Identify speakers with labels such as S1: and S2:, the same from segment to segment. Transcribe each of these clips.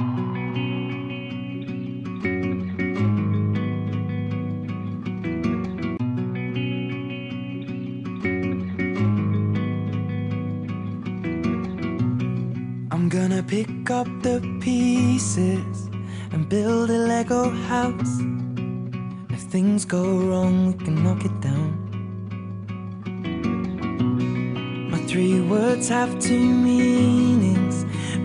S1: I'm gonna pick up the pieces and build a Lego house. If things go wrong, we can knock it down. My three words have two meanings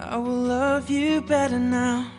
S1: I will love you better now.